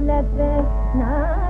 na